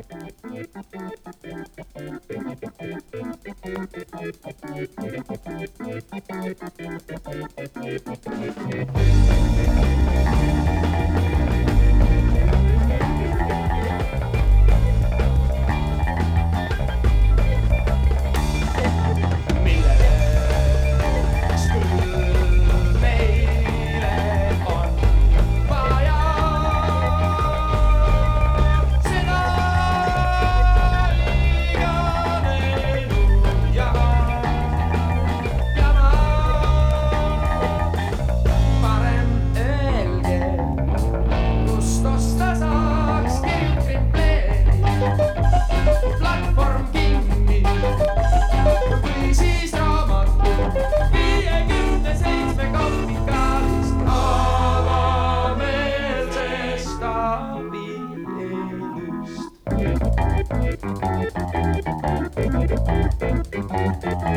Thank you.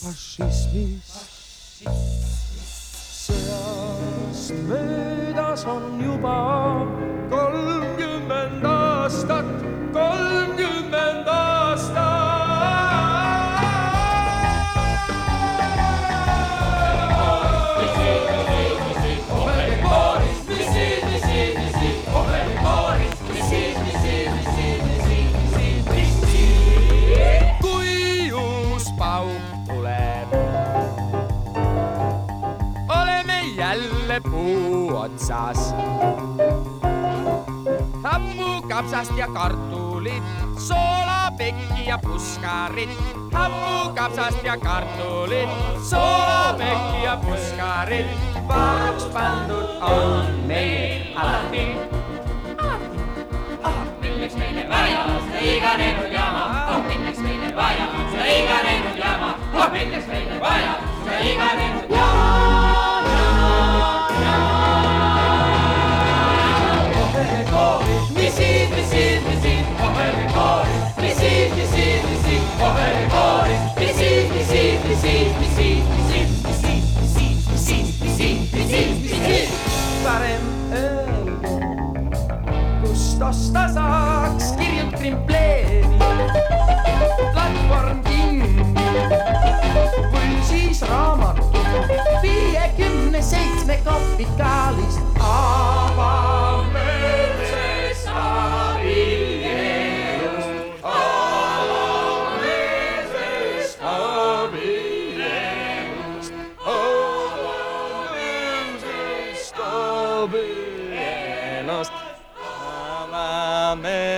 fašismis. sõjast möödas on juba kolmkümmend aastat, jälle puu otsas. hammukapsast ja kartulit, soolapekki ja puskarit. hammukapsast ja kartulit, soolapekki ja puskarit. pahaks pandud on meil alati. milleks meile vaja seda iganenud jama, oh milleks meile vaja seda iganenud jama, oh milleks meile vaja vastas tasaks kirjutan pleeni. Amen.